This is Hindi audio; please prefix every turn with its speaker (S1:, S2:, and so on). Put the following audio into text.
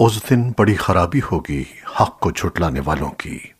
S1: उस दिन बड़ी खराबी होगी हक को छुटलाने वालों की।